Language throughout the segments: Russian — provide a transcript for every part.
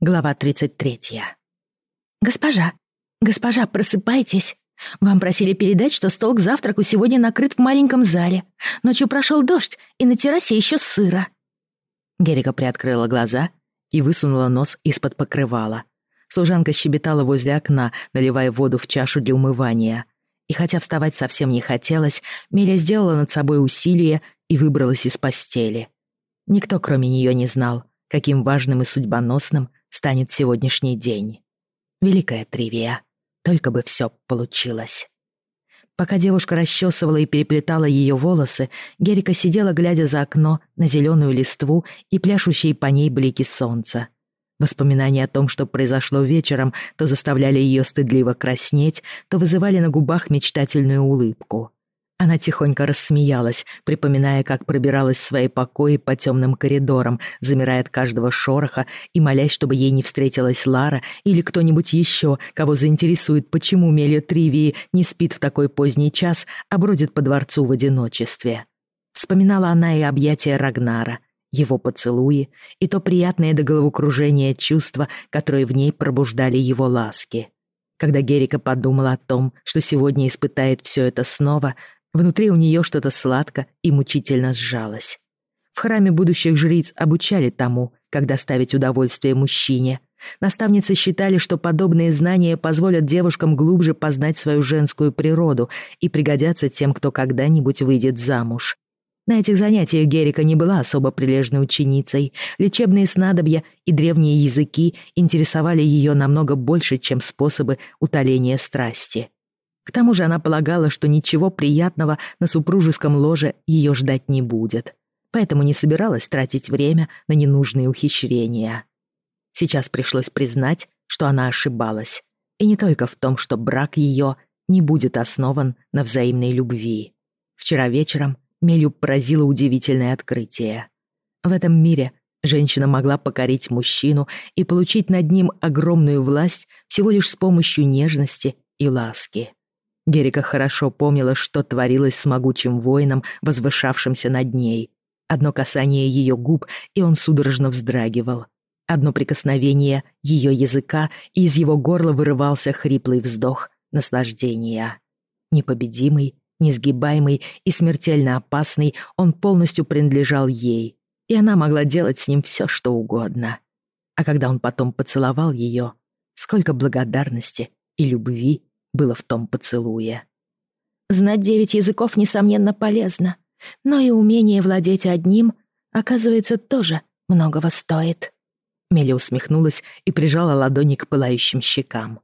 Глава 33. «Госпожа, госпожа, просыпайтесь. Вам просили передать, что стол к завтраку сегодня накрыт в маленьком зале. Ночью прошел дождь, и на террасе еще сыро». Герика приоткрыла глаза и высунула нос из-под покрывала. Служанка щебетала возле окна, наливая воду в чашу для умывания. И хотя вставать совсем не хотелось, Миля сделала над собой усилие и выбралась из постели. Никто, кроме нее, не знал, каким важным и судьбоносным станет сегодняшний день. Великая тривия. Только бы все получилось. Пока девушка расчесывала и переплетала ее волосы, Герика сидела, глядя за окно на зеленую листву и пляшущие по ней блики солнца. Воспоминания о том, что произошло вечером, то заставляли ее стыдливо краснеть, то вызывали на губах мечтательную улыбку. Она тихонько рассмеялась, припоминая, как пробиралась в свои покои по темным коридорам, замирая от каждого шороха и молясь, чтобы ей не встретилась Лара или кто-нибудь еще, кого заинтересует, почему Мелия Тривии не спит в такой поздний час, а бродит по дворцу в одиночестве. Вспоминала она и объятия Рагнара, его поцелуи и то приятное до головокружения чувство, которое в ней пробуждали его ласки. Когда Герика подумала о том, что сегодня испытает все это снова, Внутри у нее что-то сладко и мучительно сжалось. В храме будущих жриц обучали тому, как доставить удовольствие мужчине. Наставницы считали, что подобные знания позволят девушкам глубже познать свою женскую природу и пригодятся тем, кто когда-нибудь выйдет замуж. На этих занятиях Герика не была особо прилежной ученицей. Лечебные снадобья и древние языки интересовали ее намного больше, чем способы утоления страсти. К тому же она полагала, что ничего приятного на супружеском ложе ее ждать не будет, поэтому не собиралась тратить время на ненужные ухищрения. Сейчас пришлось признать, что она ошибалась, и не только в том, что брак ее не будет основан на взаимной любви. Вчера вечером Мелю поразило удивительное открытие. В этом мире женщина могла покорить мужчину и получить над ним огромную власть всего лишь с помощью нежности и ласки. Герика хорошо помнила, что творилось с могучим воином, возвышавшимся над ней. Одно касание ее губ, и он судорожно вздрагивал. Одно прикосновение ее языка, и из его горла вырывался хриплый вздох наслаждения. Непобедимый, несгибаемый и смертельно опасный, он полностью принадлежал ей, и она могла делать с ним все, что угодно. А когда он потом поцеловал ее, сколько благодарности и любви было в том поцелуе. Знать девять языков, несомненно, полезно, но и умение владеть одним, оказывается, тоже многого стоит. Мелли усмехнулась и прижала ладони к пылающим щекам.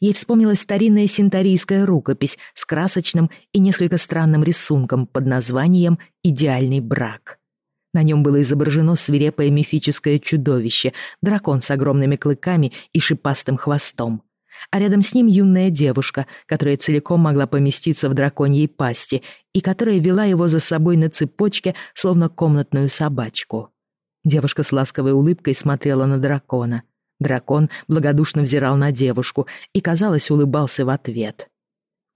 Ей вспомнилась старинная синтарийская рукопись с красочным и несколько странным рисунком под названием «Идеальный брак». На нем было изображено свирепое мифическое чудовище, дракон с огромными клыками и шипастым хвостом, а рядом с ним юная девушка, которая целиком могла поместиться в драконьей пасти и которая вела его за собой на цепочке, словно комнатную собачку. Девушка с ласковой улыбкой смотрела на дракона. Дракон благодушно взирал на девушку и, казалось, улыбался в ответ.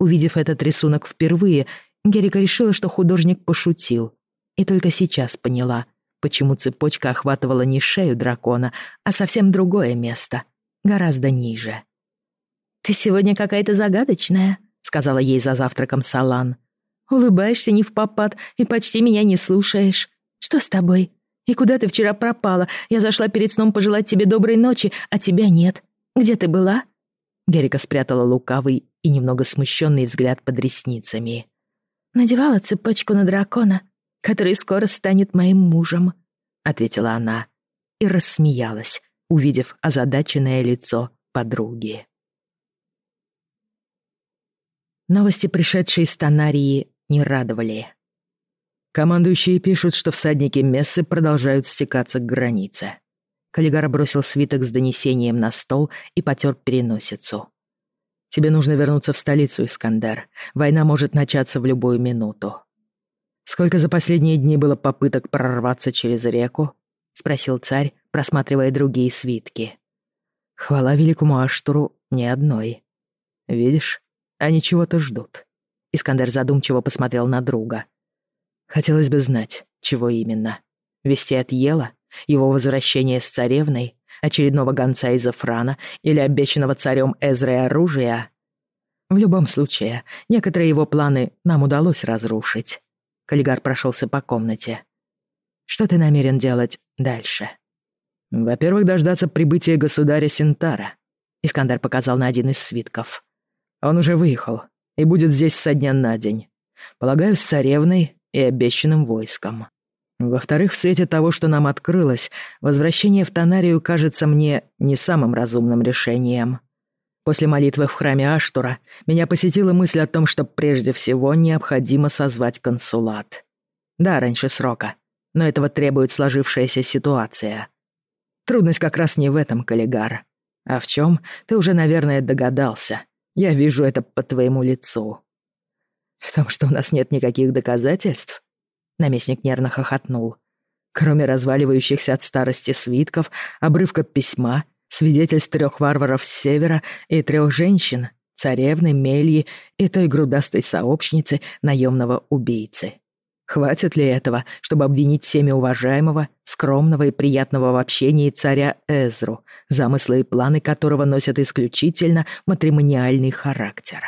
Увидев этот рисунок впервые, Герика решила, что художник пошутил. И только сейчас поняла, почему цепочка охватывала не шею дракона, а совсем другое место, гораздо ниже. «Ты сегодня какая-то загадочная», — сказала ей за завтраком Салан. «Улыбаешься не в попад и почти меня не слушаешь. Что с тобой? И куда ты вчера пропала? Я зашла перед сном пожелать тебе доброй ночи, а тебя нет. Где ты была?» Герика спрятала лукавый и немного смущенный взгляд под ресницами. «Надевала цепочку на дракона, который скоро станет моим мужем», — ответила она и рассмеялась, увидев озадаченное лицо подруги. Новости, пришедшие из Тонарии, не радовали. Командующие пишут, что всадники Мессы продолжают стекаться к границе. Каллигар бросил свиток с донесением на стол и потер переносицу. «Тебе нужно вернуться в столицу, Искандер. Война может начаться в любую минуту». «Сколько за последние дни было попыток прорваться через реку?» — спросил царь, просматривая другие свитки. «Хвала великому Аштуру ни одной. Видишь, они чего-то ждут. Искандер задумчиво посмотрел на друга. Хотелось бы знать, чего именно. Вести от Ела, его возвращение с царевной, очередного гонца из Эфрана или обещанного царем Эзрой оружия? В любом случае, некоторые его планы нам удалось разрушить. Каллигар прошелся по комнате. Что ты намерен делать дальше? Во-первых, дождаться прибытия государя Синтара. Искандер показал на один из свитков. Он уже выехал и будет здесь со дня на день. Полагаю, с царевной и обещанным войском. Во-вторых, в свете того, что нам открылось, возвращение в Тонарию кажется мне не самым разумным решением. После молитвы в храме Аштура меня посетила мысль о том, что прежде всего необходимо созвать консулат. Да, раньше срока, но этого требует сложившаяся ситуация. Трудность как раз не в этом, Каллигар. А в чем, ты уже, наверное, догадался. Я вижу это по твоему лицу. В том, что у нас нет никаких доказательств? Наместник нервно хохотнул. Кроме разваливающихся от старости свитков, обрывка письма, свидетельств трех варваров с севера и трех женщин, царевны, Мельи и той грудастой сообщницы наемного убийцы. Хватит ли этого, чтобы обвинить всеми уважаемого, скромного и приятного в общении царя Эзру, замыслы и планы которого носят исключительно матримониальный характер?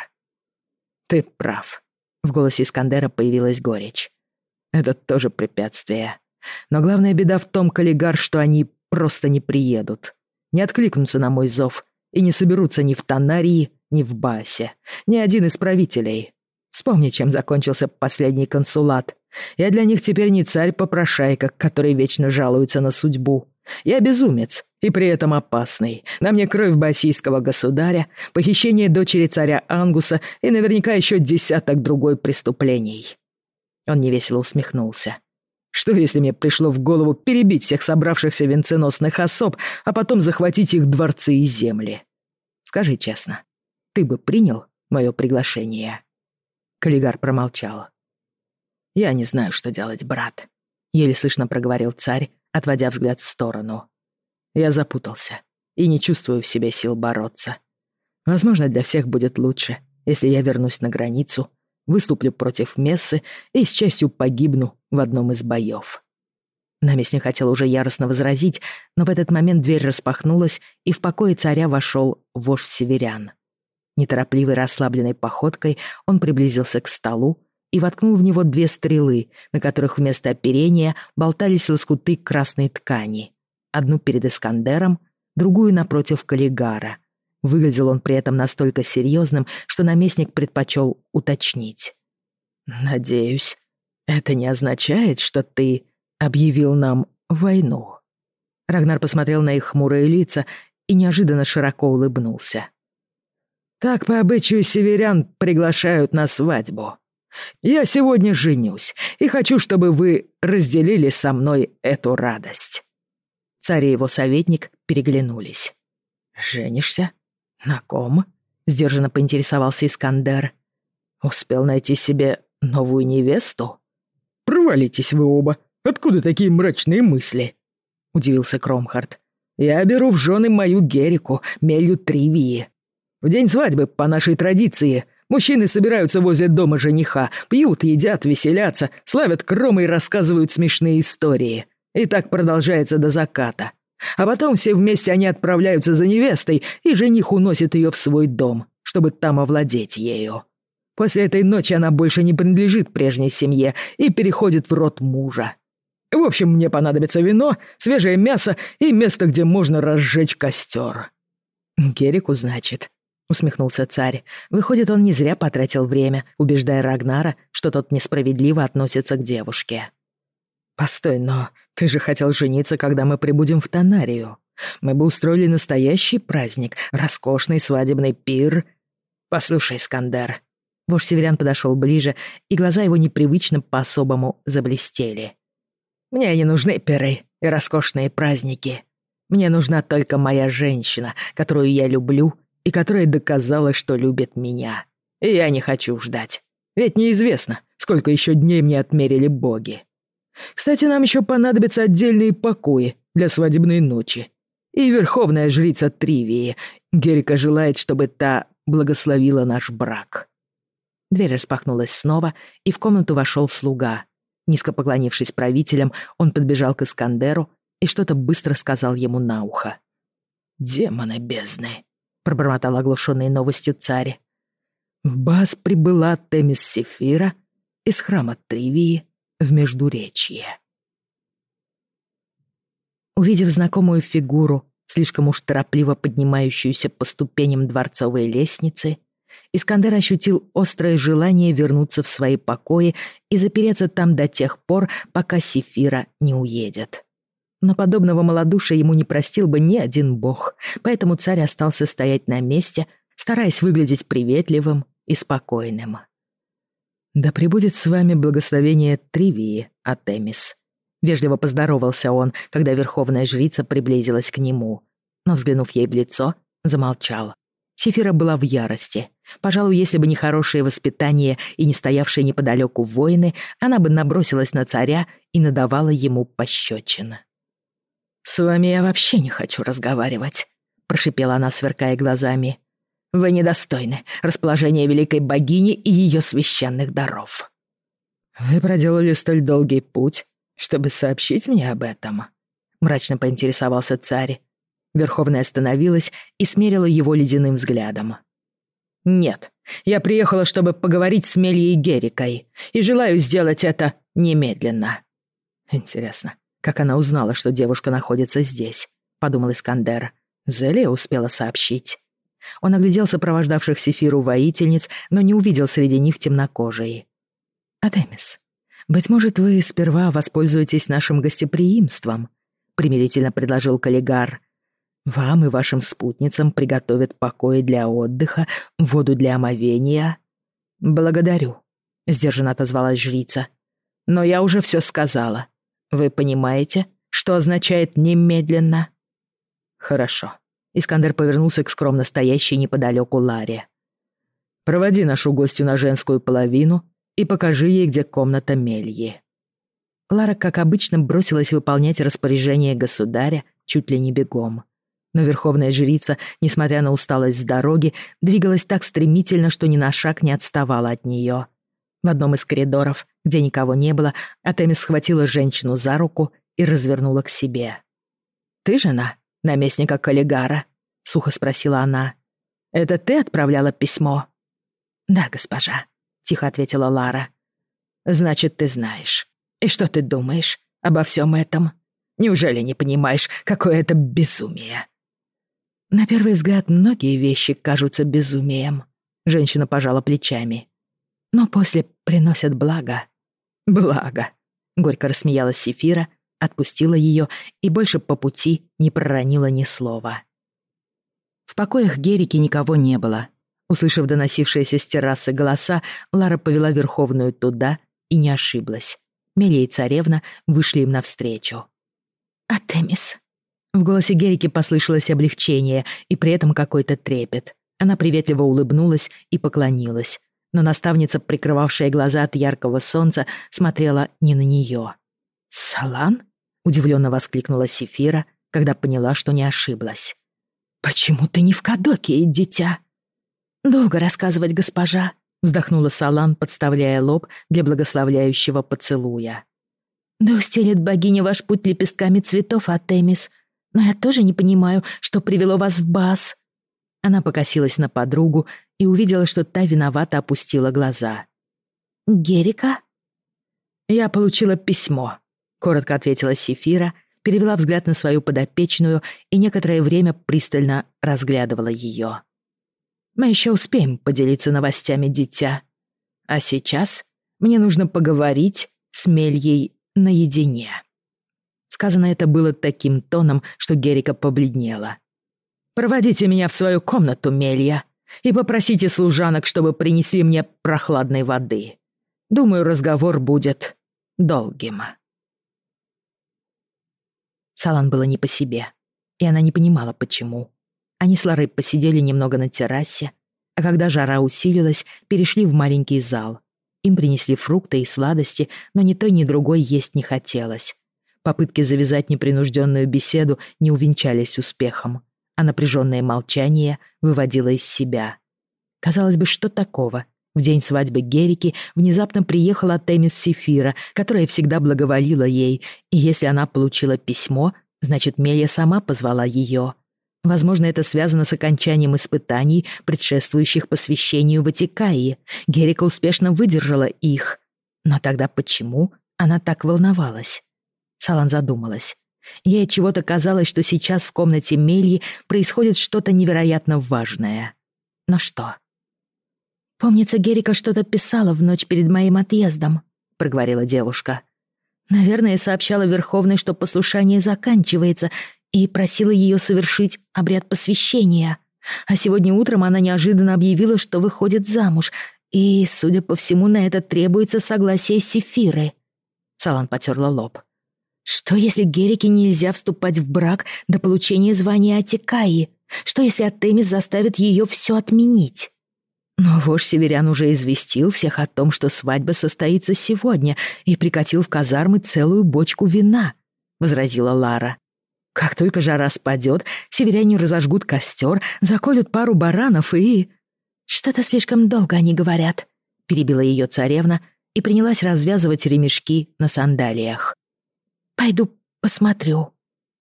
Ты прав. В голосе Искандера появилась горечь. Это тоже препятствие. Но главная беда в том, Каллигар, что они просто не приедут. Не откликнутся на мой зов и не соберутся ни в Тонарии, ни в Басе. Ни один из правителей. Вспомни, чем закончился последний консулат. Я для них теперь не царь-попрошайка, который вечно жалуется на судьбу. Я безумец, и при этом опасный. На мне кровь басийского государя, похищение дочери царя Ангуса и наверняка еще десяток другой преступлений. Он невесело усмехнулся. Что, если мне пришло в голову перебить всех собравшихся венценосных особ, а потом захватить их дворцы и земли? Скажи честно, ты бы принял мое приглашение?» Каллигар промолчал. «Я не знаю, что делать, брат», — еле слышно проговорил царь, отводя взгляд в сторону. «Я запутался и не чувствую в себе сил бороться. Возможно, для всех будет лучше, если я вернусь на границу выступлю против Мессы и с честью погибну в одном из боев. Наместник хотел уже яростно возразить, но в этот момент дверь распахнулась, и в покое царя вошел вождь северян. Неторопливой расслабленной походкой он приблизился к столу и воткнул в него две стрелы, на которых вместо оперения болтались лоскуты красной ткани. Одну перед Искандером, другую напротив Каллигара. Выглядел он при этом настолько серьезным, что наместник предпочел уточнить. «Надеюсь, это не означает, что ты объявил нам войну?» Рагнар посмотрел на их хмурые лица и неожиданно широко улыбнулся. «Так по обычаю северян приглашают на свадьбу. Я сегодня женюсь и хочу, чтобы вы разделили со мной эту радость». Царь и его советник переглянулись. «Женишься?» «На ком?» — сдержанно поинтересовался Искандер. «Успел найти себе новую невесту?» «Провалитесь вы оба! Откуда такие мрачные мысли?» — удивился Кромхард. «Я беру в жены мою Герику, Мелью Тривии. В день свадьбы, по нашей традиции, мужчины собираются возле дома жениха, пьют, едят, веселятся, славят кромы и рассказывают смешные истории. И так продолжается до заката. А потом все вместе они отправляются за невестой, и жених уносит ее в свой дом, чтобы там овладеть ею. После этой ночи она больше не принадлежит прежней семье и переходит в род мужа. В общем, мне понадобится вино, свежее мясо и место, где можно разжечь костер. «Герику, значит», — усмехнулся царь. «Выходит, он не зря потратил время, убеждая Рагнара, что тот несправедливо относится к девушке». «Постой, но ты же хотел жениться, когда мы прибудем в Тонарию. Мы бы устроили настоящий праздник, роскошный свадебный пир». «Послушай, Скандер». Вождь северян подошел ближе, и глаза его непривычно по-особому заблестели. «Мне не нужны пиры и роскошные праздники. Мне нужна только моя женщина, которую я люблю и которая доказала, что любит меня. И я не хочу ждать. Ведь неизвестно, сколько еще дней мне отмерили боги». Кстати, нам еще понадобятся отдельные покои для свадебной ночи. И верховная жрица Тривии. Герика желает, чтобы та благословила наш брак». Дверь распахнулась снова, и в комнату вошел слуга. Низко поклонившись правителям, он подбежал к Искандеру и что-то быстро сказал ему на ухо. «Демоны бездны», — пробормотал оглушенный новостью царь. Бас прибыла Темис Сефира из храма Тривии в Междуречье. Увидев знакомую фигуру, слишком уж торопливо поднимающуюся по ступеням дворцовой лестницы, Искандер ощутил острое желание вернуться в свои покои и запереться там до тех пор, пока Сефира не уедет. Но подобного малодушия ему не простил бы ни один бог, поэтому царь остался стоять на месте, стараясь выглядеть приветливым и спокойным. «Да пребудет с вами благословение Тривии, Атемис», — вежливо поздоровался он, когда верховная жрица приблизилась к нему, но, взглянув ей в лицо, замолчал. Сефира была в ярости. Пожалуй, если бы не хорошее воспитание и не стоявшие неподалеку воины, она бы набросилась на царя и надавала ему пощечин. «С вами я вообще не хочу разговаривать», — прошипела она, сверкая глазами. «Вы недостойны расположения великой богини и ее священных даров». «Вы проделали столь долгий путь, чтобы сообщить мне об этом?» — мрачно поинтересовался царь. Верховная остановилась и смерила его ледяным взглядом. «Нет, я приехала, чтобы поговорить с Мельей Герикой, и желаю сделать это немедленно». «Интересно, как она узнала, что девушка находится здесь?» — подумал Искандер. Зелия успела сообщить. Он оглядел сопровождавших Сефиру воительниц, но не увидел среди них темнокожей. «Атемис, быть может, вы сперва воспользуетесь нашим гостеприимством?» — примирительно предложил Каллигар. Вам и вашим спутницам приготовят покои для отдыха, воду для омовения. Благодарю, сдержанно отозвалась жрица. Но я уже все сказала. Вы понимаете, что означает немедленно? Хорошо. Искандер повернулся к скромно стоящей неподалеку Ларе. Проводи нашу гостью на женскую половину и покажи ей, где комната Мельи. Лара, как обычно, бросилась выполнять распоряжение государя чуть ли не бегом. Но верховная жрица, несмотря на усталость с дороги, двигалась так стремительно, что ни на шаг не отставала от нее. В одном из коридоров, где никого не было, Атемис схватила женщину за руку и развернула к себе. «Ты жена наместника Каллигара?» — сухо спросила она. «Это ты отправляла письмо?» «Да, госпожа», — тихо ответила Лара. «Значит, ты знаешь. И что ты думаешь обо всем этом? Неужели не понимаешь, какое это безумие?» На первый взгляд, многие вещи кажутся безумием. Женщина пожала плечами. Но после приносят благо. Благо. Горько рассмеялась Сефира, отпустила ее и больше по пути не проронила ни слова. В покоях Герики никого не было. Услышав доносившиеся с террасы голоса, Лара повела Верховную туда и не ошиблась. Мелия и царевна вышли им навстречу. «Атемис», в голосе Герики послышалось облегчение и при этом какой-то трепет. Она приветливо улыбнулась и поклонилась. Но наставница, прикрывавшая глаза от яркого солнца, смотрела не на нее. «Салан?» — удивленно воскликнула Сефира, когда поняла, что не ошиблась. «Почему ты не в Кадоке, дитя?» «Долго рассказывать, госпожа», — вздохнула Салан, подставляя лоб для благословляющего поцелуя. «Да устелит богиня ваш путь лепестками цветов, Атемис, но я тоже не понимаю, что привело вас в Бас». Она покосилась на подругу и увидела, что та виновато опустила глаза. «Герика?» «Я получила письмо», — коротко ответила Сефира, перевела взгляд на свою подопечную и некоторое время пристально разглядывала ее. «Мы еще успеем поделиться новостями, дитя. А сейчас мне нужно поговорить с Мельей наедине». Сказано это было таким тоном, что Герика побледнела. «Проводите меня в свою комнату, Мелья, и попросите служанок, чтобы принесли мне прохладной воды. Думаю, разговор будет долгим». Салан было не по себе, и она не понимала, почему. Они с Ларой посидели немного на террасе, а когда жара усилилась, перешли в маленький зал. Им принесли фрукты и сладости, но ни той, ни другой есть не хотелось. Попытки завязать непринужденную беседу не увенчались успехом, а напряженное молчание выводило из себя. Казалось бы, что такого? В день свадьбы Герики внезапно приехала Темис Сефира, которая всегда благоволила ей, и если она получила письмо, значит, Мелия сама позвала ее. Возможно, это связано с окончанием испытаний, предшествующих посвящению в Атикаи. Герика успешно выдержала их. Но тогда почему она так волновалась? Салан задумалась. Ей чего-то казалось, что сейчас в комнате Мельи происходит что-то невероятно важное. Но что? «Помнится, Герика что-то писала в ночь перед моим отъездом», — проговорила девушка. «Наверное, сообщала Верховной, что послушание заканчивается, и просила ее совершить обряд посвящения. А сегодня утром она неожиданно объявила, что выходит замуж, и, судя по всему, на это требуется согласие Сефиры». Салан потерла лоб. Что, если Герике нельзя вступать в брак до получения звания Атикаи? Что, если Артемис заставит ее все отменить? Но вождь северян уже известил всех о том, что свадьба состоится сегодня, и прикатил в казармы целую бочку вина, — возразила Лара. Как только жара спадет, северяне разожгут костер, заколют пару баранов и... Что-то слишком долго они говорят, — перебила ее царевна и принялась развязывать ремешки на сандалиях. «Пойду посмотрю».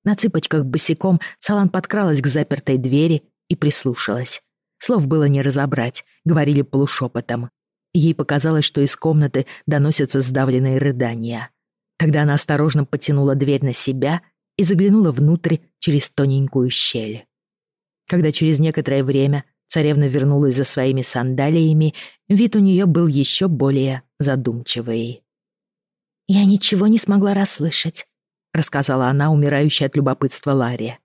На цыпочках босиком Салан подкралась к запертой двери и прислушалась. Слов было не разобрать, говорили полушепотом. Ей показалось, что из комнаты доносятся сдавленные рыдания. Тогда она осторожно потянула дверь на себя и заглянула внутрь через тоненькую щель. Когда через некоторое время царевна вернулась за своими сандалиями, вид у нее был еще более задумчивый. «Я ничего не смогла расслышать», — рассказала она, умирающая от любопытства Ларри.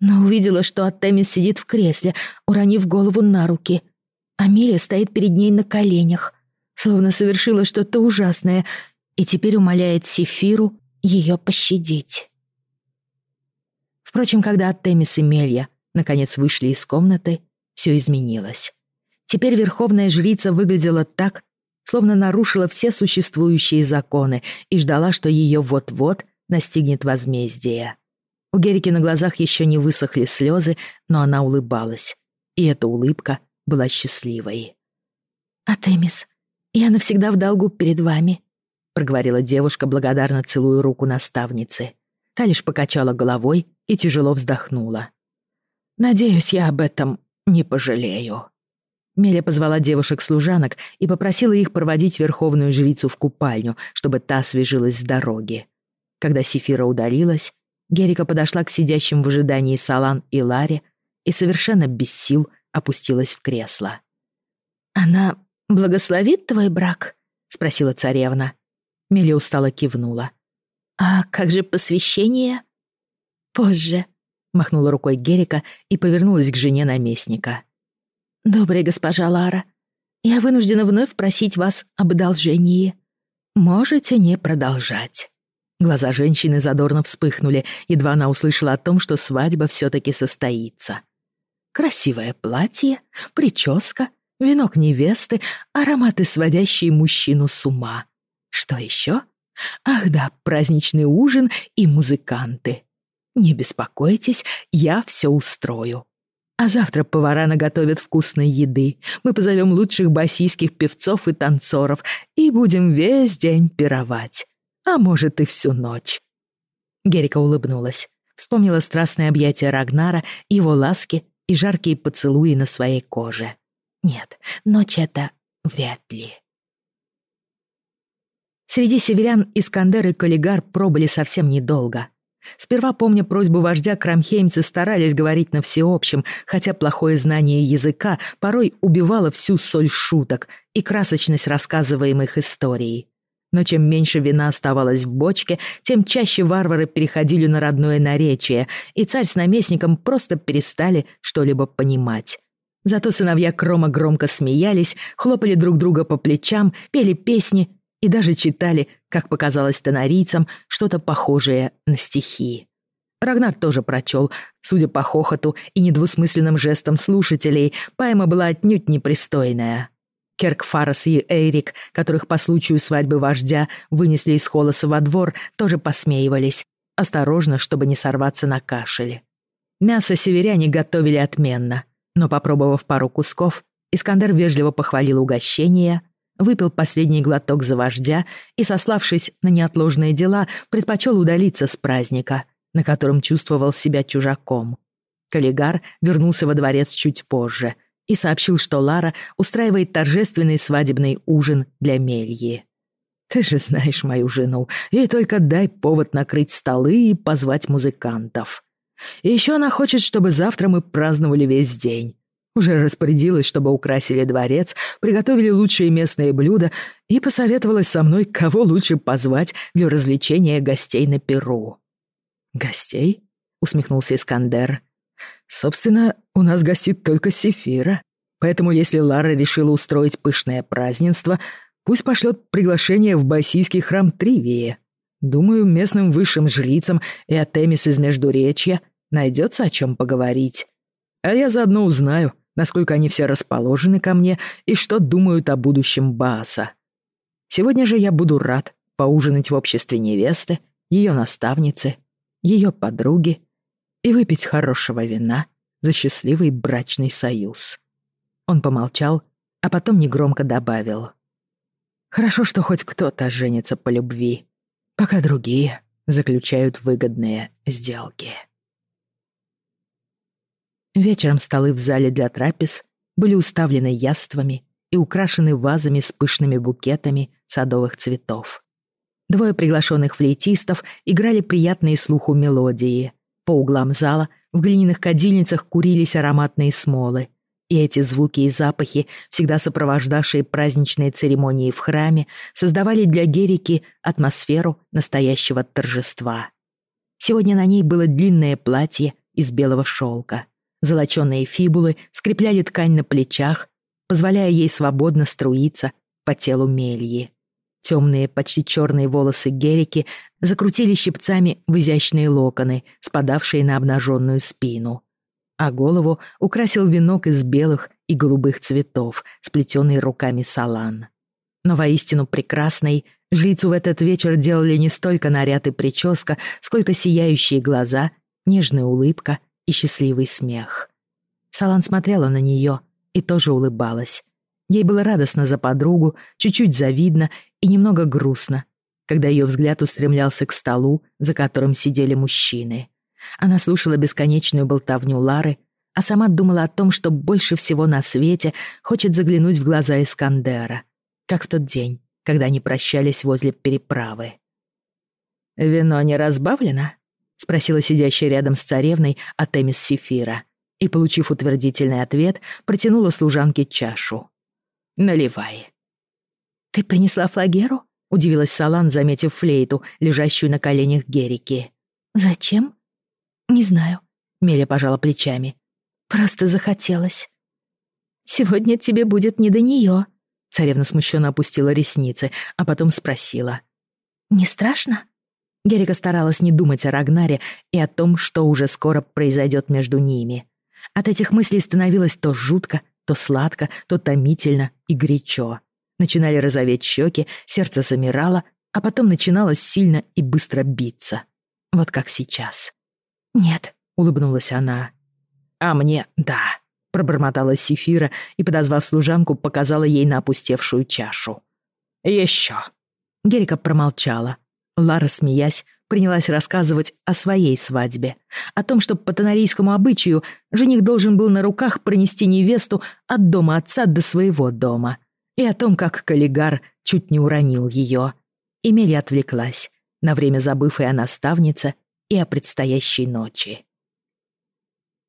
Но увидела, что Аттемис сидит в кресле, уронив голову на руки. Амелия стоит перед ней на коленях, словно совершила что-то ужасное, и теперь умоляет Сефиру ее пощадить. Впрочем, когда Аттемис и Мелья наконец вышли из комнаты, все изменилось. Теперь верховная жрица выглядела так, словно нарушила все существующие законы и ждала, что ее вот-вот настигнет возмездие. У Герики на глазах еще не высохли слезы, но она улыбалась. И эта улыбка была счастливой. «Атемис, я навсегда в долгу перед вами», — проговорила девушка, благодарно целуя руку наставницы. Та лишь покачала головой и тяжело вздохнула. «Надеюсь, я об этом не пожалею». Меля позвала девушек-служанок и попросила их проводить верховную жрицу в купальню, чтобы та освежилась с дороги. Когда Сефира удалилась, Герика подошла к сидящим в ожидании Салан и Ларе и совершенно без сил опустилась в кресло. «Она благословит твой брак?» — спросила царевна. Миля устало кивнула. «А как же посвящение?» «Позже», — махнула рукой Герика и повернулась к жене наместника. «Добрая госпожа Лара, я вынуждена вновь просить вас об одолжении. Можете не продолжать». Глаза женщины задорно вспыхнули, едва она услышала о том, что свадьба все-таки состоится. Красивое платье, прическа, венок невесты, ароматы, сводящие мужчину с ума. Что еще? Ах да, праздничный ужин и музыканты. Не беспокойтесь, я все устрою. А завтра повара наготовят вкусной еды. Мы позовем лучших басийских певцов и танцоров и будем весь день пировать а может и всю ночь». Герика улыбнулась, вспомнила страстное объятие Рагнара, его ласки и жаркие поцелуи на своей коже. Нет, ночь это вряд ли. Среди северян Искандер и Каллигар пробыли совсем недолго. Сперва, помня просьбу вождя, крамхеймцы старались говорить на всеобщем, хотя плохое знание языка порой убивало всю соль шуток и красочность рассказываемых историй. Но чем меньше вина оставалось в бочке, тем чаще варвары переходили на родное наречие, и царь с наместником просто перестали что-либо понимать. Зато сыновья Крома громко смеялись, хлопали друг друга по плечам, пели песни и даже читали, как показалось тонарийцам, что-то похожее на стихи. Рагнар тоже прочел, судя по хохоту и недвусмысленным жестам слушателей, поэма была отнюдь непристойная. Керк Фарас и Эйрик, которых по случаю свадьбы вождя вынесли из холоса во двор, тоже посмеивались, осторожно, чтобы не сорваться на кашель. Мясо северяне готовили отменно, но, попробовав пару кусков, Искандер вежливо похвалил угощение, выпил последний глоток за вождя и, сославшись на неотложные дела, предпочел удалиться с праздника, на котором чувствовал себя чужаком. Каллигар вернулся во дворец чуть позже и сообщил, что Лара устраивает торжественный свадебный ужин для Мельи. «Ты же знаешь мою жену, ей только дай повод накрыть столы и позвать музыкантов. И еще она хочет, чтобы завтра мы праздновали весь день. Уже распорядилась, чтобы украсили дворец, приготовили лучшие местные блюда и посоветовалась со мной, кого лучше позвать для развлечения гостей на Перу. «Гостей?» — усмехнулся Искандер. «Собственно, у нас гостит только Сефира. Поэтому если Лара решила устроить пышное празднество, пусть пошлет приглашение в Басийский храм Тривии. Думаю, местным высшим жрицам и Атемис из Междуречья найдется о чем поговорить. А я заодно узнаю, насколько они все расположены ко мне и что думают о будущем Бааса. Сегодня же я буду рад поужинать в обществе невесты, ее наставницы, ее подруги и выпить хорошего вина за счастливый брачный союз. Он помолчал, а потом негромко добавил. «Хорошо, что хоть кто-то женится по любви, пока другие заключают выгодные сделки». Вечером столы в зале для трапез были уставлены яствами и украшены вазами с пышными букетами садовых цветов. Двое приглашенных флейтистов играли приятные слуху мелодии. По углам зала в глиняных кадильницах курились ароматные смолы. И эти звуки и запахи, всегда сопровождавшие праздничные церемонии в храме, создавали для Герики атмосферу настоящего торжества. Сегодня на ней было длинное платье из белого шелка. Золочёные фибулы скрепляли ткань на плечах, позволяя ей свободно струиться по телу мельи. Темные, почти черные волосы Герики закрутили щипцами в изящные локоны, спадавшие на обнаженную спину. А голову украсил венок из белых и голубых цветов, сплетенный руками салан. Но воистину прекрасной жрицу в этот вечер делали не столько наряд и прическа, сколько сияющие глаза, нежная улыбка и счастливый смех. Салан смотрела на нее и тоже улыбалась. Ей было радостно за подругу, чуть-чуть завидно и немного грустно, когда ее взгляд устремлялся к столу, за которым сидели мужчины. Она слушала бесконечную болтовню Лары, а сама думала о том, что больше всего на свете хочет заглянуть в глаза Искандера, как в тот день, когда они прощались возле переправы. «Вино не разбавлено?» — спросила сидящая рядом с царевной Атемис Сефира, и, получив утвердительный ответ, протянула служанке чашу. «Наливай». «Ты принесла флагеру?» — удивилась Салан, заметив флейту, лежащую на коленях Герики. «Зачем?» «Не знаю», — Меля пожала плечами. «Просто захотелось». «Сегодня тебе будет не до нее», — царевна смущенно опустила ресницы, а потом спросила. «Не страшно?» Герика старалась не думать о Рагнаре и о том, что уже скоро произойдет между ними. От этих мыслей становилось то жутко, то сладко, то томительно и горячо. Начинали розоветь щеки, сердце замирало, а потом начиналось сильно и быстро биться. Вот как сейчас. «Нет», — улыбнулась она. «А мне — да», — пробормотала Сефира и, подозвав служанку, показала ей на опустевшую чашу. «Еще». Герика промолчала, Лара, смеясь, принялась рассказывать о своей свадьбе, о том, что по тонарийскому обычаю жених должен был на руках пронести невесту от дома отца до своего дома, и о том, как Каллигар чуть не уронил ее. Эмили отвлеклась, на время забыв и о наставнице, и о предстоящей ночи.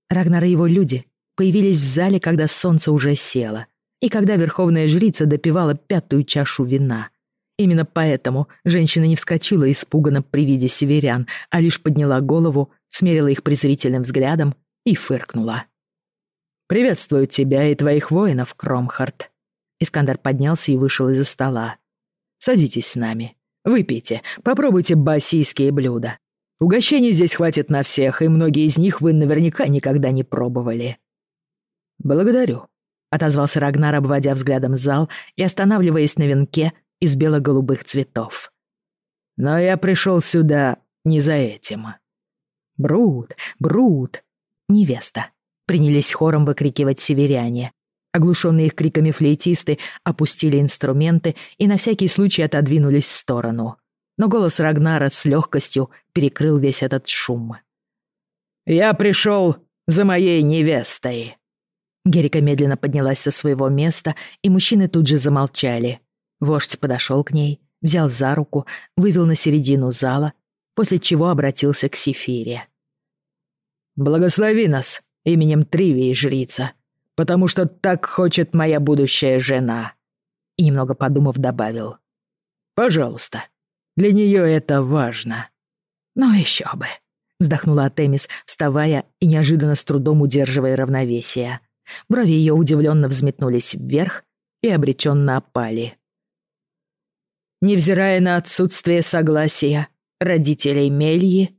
Рагнар и его люди появились в зале, когда солнце уже село, и когда верховная жрица допивала пятую чашу вина — Именно поэтому женщина не вскочила испуганно при виде северян, а лишь подняла голову, смерила их презрительным взглядом и фыркнула. «Приветствую тебя и твоих воинов, Кромхард». Искандер поднялся и вышел из-за стола. «Садитесь с нами. Выпейте, попробуйте басийские блюда. Угощений здесь хватит на всех, и многие из них вы наверняка никогда не пробовали». «Благодарю», — отозвался Рагнар, обводя взглядом зал и останавливаясь на венке, из бело-голубых цветов. Но я пришел сюда не за этим. Брут, Брут, невеста. Принялись хором выкрикивать северяне. Оглушенные их криками флейтисты опустили инструменты и на всякий случай отодвинулись в сторону. Но голос Рагнара с легкостью перекрыл весь этот шум. «Я пришел за моей невестой». Герика медленно поднялась со своего места, и мужчины тут же замолчали. Вождь подошел к ней, взял за руку, вывел на середину зала, после чего обратился к Сефире. «Благослови нас именем Тривии, жрица, потому что так хочет моя будущая жена», и немного подумав добавил. «Пожалуйста, для нее это важно». «Ну еще бы», — вздохнула Атемис, вставая и неожиданно с трудом удерживая равновесие. Брови ее удивленно взметнулись вверх и обреченно опали. «Невзирая на отсутствие согласия родителей Мельи,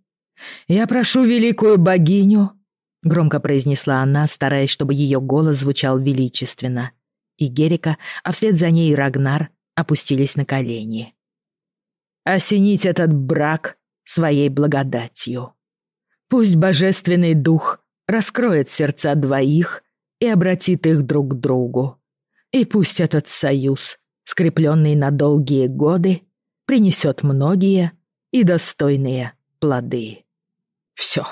я прошу великую богиню», — громко произнесла она, стараясь, чтобы ее голос звучал величественно. И Герика, а вслед за ней и Рагнар опустились на колени. «Осенить этот брак своей благодатью. Пусть божественный дух раскроет сердца двоих и обратит их друг к другу. И пусть этот союз, скрепленный на долгие годы, принесет многие и достойные плоды. Все.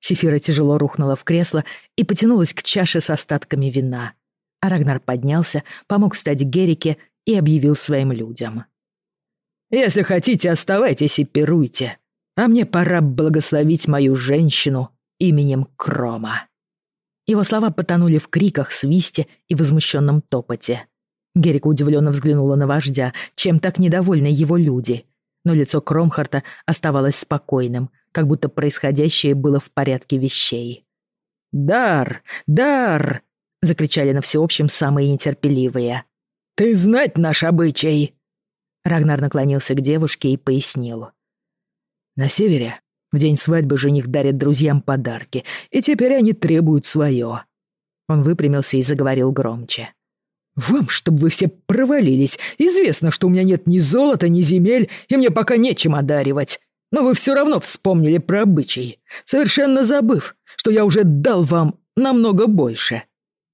Сефира тяжело рухнула в кресло и потянулась к чаше с остатками вина. А Рагнар поднялся, помог встать Герике и объявил своим людям. «Если хотите, оставайтесь и пируйте, а мне пора благословить мою женщину именем Крома». Его слова потонули в криках, свисте и возмущенном топоте. Герика удивленно взглянула на вождя, чем так недовольны его люди. Но лицо Кромхарта оставалось спокойным, как будто происходящее было в порядке вещей. «Дар! Дар!» — закричали на всеобщем самые нетерпеливые. «Ты знать наш обычай!» Рагнар наклонился к девушке и пояснил. «На севере в день свадьбы жених дарит друзьям подарки, и теперь они требуют свое. Он выпрямился и заговорил громче. «Вам, чтобы вы все провалились, известно, что у меня нет ни золота, ни земель, и мне пока нечем одаривать. Но вы все равно вспомнили про обычай, совершенно забыв, что я уже дал вам намного больше.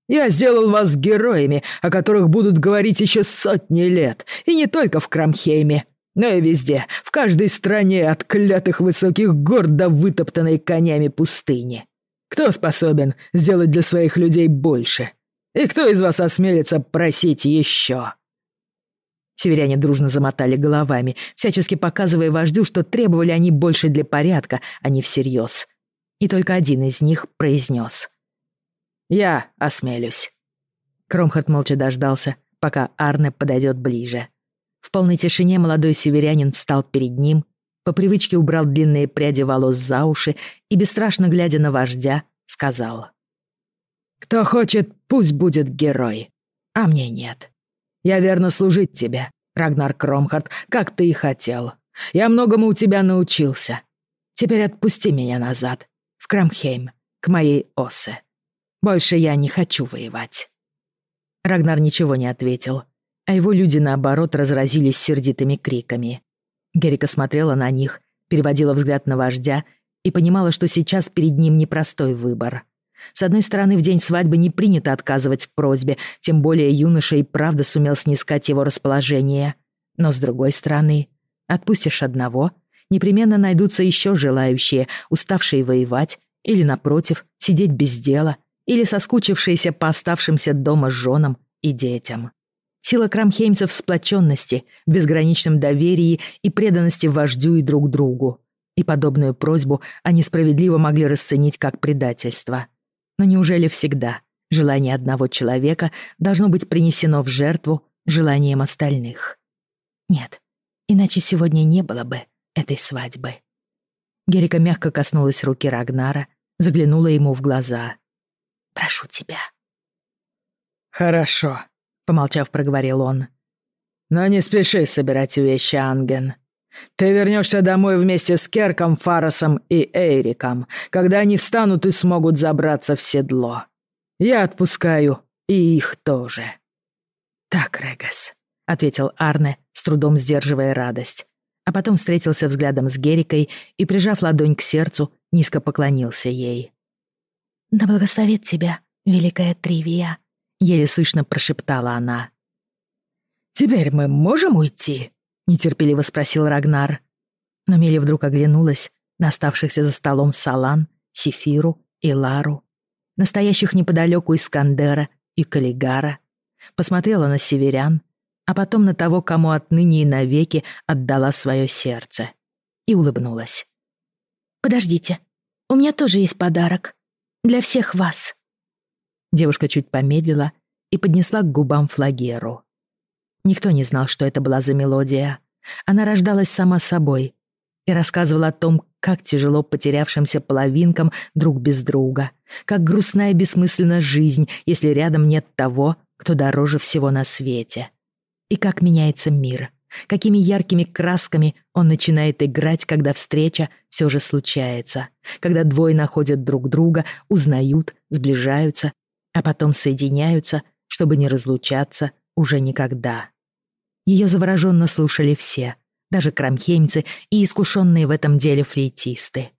Я сделал вас героями, о которых будут говорить еще сотни лет, и не только в Крамхейме, но и везде, в каждой стране от клятых высоких гор до вытоптанной конями пустыни. Кто способен сделать для своих людей больше? И кто из вас осмелится просить еще?» Северяне дружно замотали головами, всячески показывая вождю, что требовали они больше для порядка, а не всерьез. И только один из них произнес. «Я осмелюсь». Кромхат молча дождался, пока Арне подойдет ближе. В полной тишине молодой северянин встал перед ним, по привычке убрал длинные пряди волос за уши и, бесстрашно глядя на вождя, сказал. «Кто хочет, пусть будет герой, а мне нет. Я верно служить тебе, Рагнар Кромхард, как ты и хотел. Я многому у тебя научился. Теперь отпусти меня назад, в Крамхейм, к моей Осе. Больше я не хочу воевать». Рагнар ничего не ответил, а его люди, наоборот, разразились сердитыми криками. Герика смотрела на них, переводила взгляд на вождя и понимала, что сейчас перед ним непростой выбор. С одной стороны, в день свадьбы не принято отказывать в просьбе, тем более юноша и правда сумел снискать его расположение. Но с другой стороны, отпустишь одного, непременно найдутся еще желающие, уставшие воевать, или, напротив, сидеть без дела, или соскучившиеся по оставшимся дома женам и детям. Сила крамхеймцев в сплоченности, безграничном доверии и преданности вождю и друг другу. И подобную просьбу они справедливо могли расценить как предательство. Но неужели всегда желание одного человека должно быть принесено в жертву желанием остальных? Нет, иначе сегодня не было бы этой свадьбы. Герика мягко коснулась руки Рагнара, заглянула ему в глаза. «Прошу тебя». «Хорошо», — помолчав, проговорил он. «Но не спеши собирать вещи, Анген. Ты вернешься домой вместе с Керком, Фаросом и Эйриком, когда они встанут и смогут забраться в седло. Я отпускаю и их тоже». «Так, Регас», — ответил Арне, с трудом сдерживая радость. А потом встретился взглядом с Герикой и, прижав ладонь к сердцу, низко поклонился ей. «Да благословит тебя, великая Тривия», еле слышно прошептала она. «Теперь мы можем уйти?» — нетерпеливо спросил Рагнар. Но Мели вдруг оглянулась на оставшихся за столом Салан, Сефиру и Лару, настоящих неподалеку Искандера и Каллигара, посмотрела на северян, а потом на того, кому отныне и навеки отдала свое сердце, и улыбнулась. «Подождите, у меня тоже есть подарок. Для всех вас». Девушка чуть помедлила и поднесла к губам флагеру. Никто не знал, что это была за мелодия. Она рождалась сама собой и рассказывала о том, как тяжело потерявшимся половинкам друг без друга, как грустная и бессмысленна жизнь, если рядом нет того, кто дороже всего на свете. И как меняется мир, какими яркими красками он начинает играть, когда встреча все же случается, когда двое находят друг друга, узнают, сближаются, а потом соединяются, чтобы не разлучаться уже никогда. Ее завороженно слушали все, даже крамхеймцы и искушенные в этом деле флейтисты.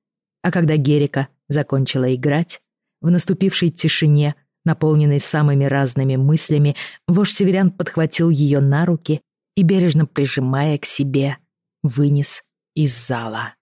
А когда Герика закончила играть, в наступившей тишине, наполненной самыми разными мыслями, вождь северян подхватил ее на руки и, бережно прижимая к себе, вынес из зала.